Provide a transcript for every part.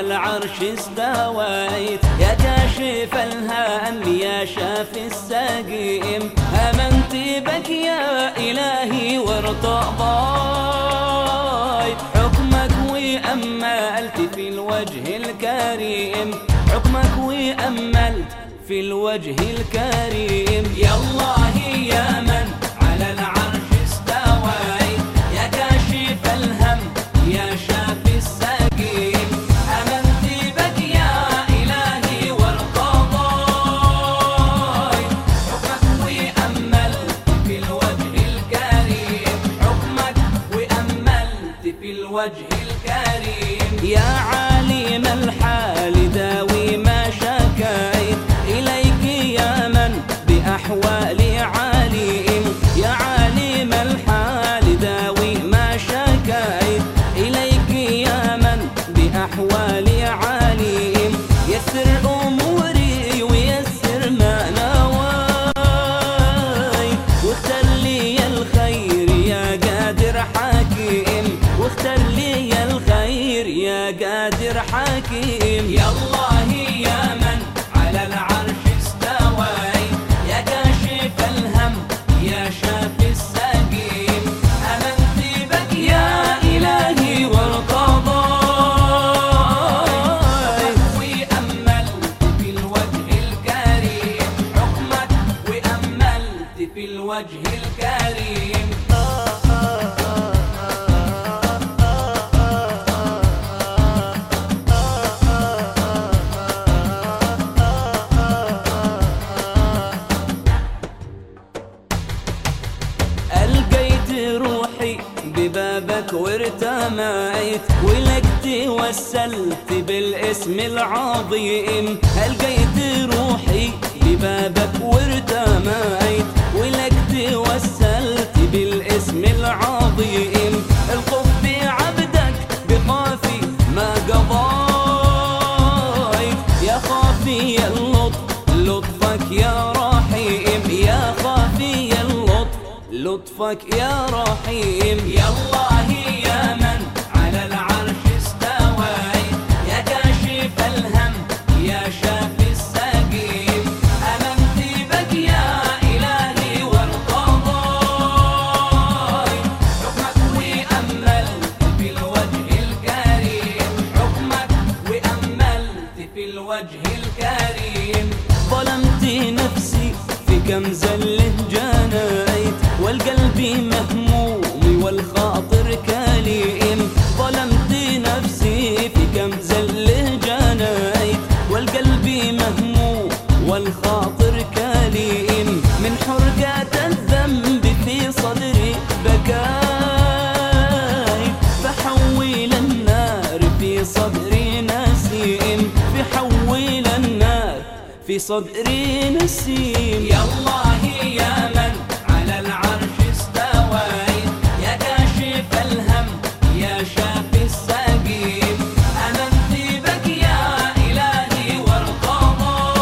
العرش استويت. يا كاشف الهام يا شافي السقيم. آمنت بك يا إلهي وارتضيت في الوجه الكريم. يا الله يا من على العرش استويت يا كاشف الهم يا شافي السقيم. آمنت بك يا إلهي وارتضيت حكمك وأملت في الوجه الكريم. حكمك وأملت في الوجه الكريم. يا عالم يسر أموري ببابك وارتميت ولك توسلت بالاسم العظيم. ألقيت روحي ببابك وارتميت ولك توسلت بالاسم العظيم. القف بعبدك بخافي ما قضيت. يا خافي اللطف لطفك يا رحيم لطفك يا رحيم. يا الله يا من على العرش استويت يا كاشف الهم يا شافي السقيم. آمنت بك يا إلهي وارتضيت حكمك وأملت في الوجه الكريم. حكمك وأملت في الوجه الكريم. ظلمت نفسي في كم زله في صدري نسيم يا الله يا من على العرش استويت. يا كاشف الهم يا شافي السقيم آمنت بك يا إلهي وارتضيت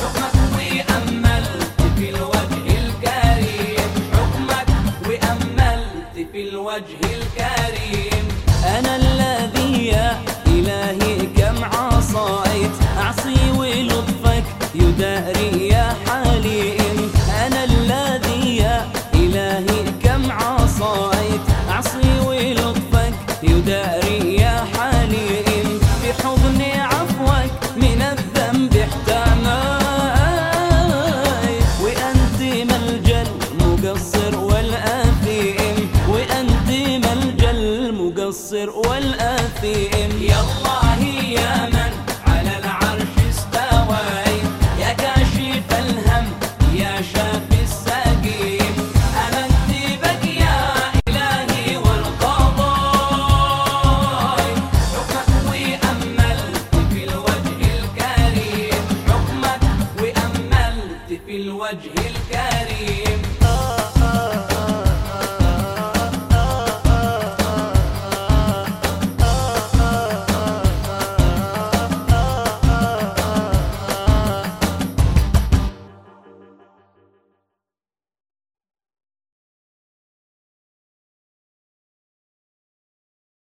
حكمك وأملت في الوجه الكريم. حكمك وأملت في الوجه الكريم. يداري يا حليم أنا الذي يا إلهي كم عصيت. أعصي ولطفك يداري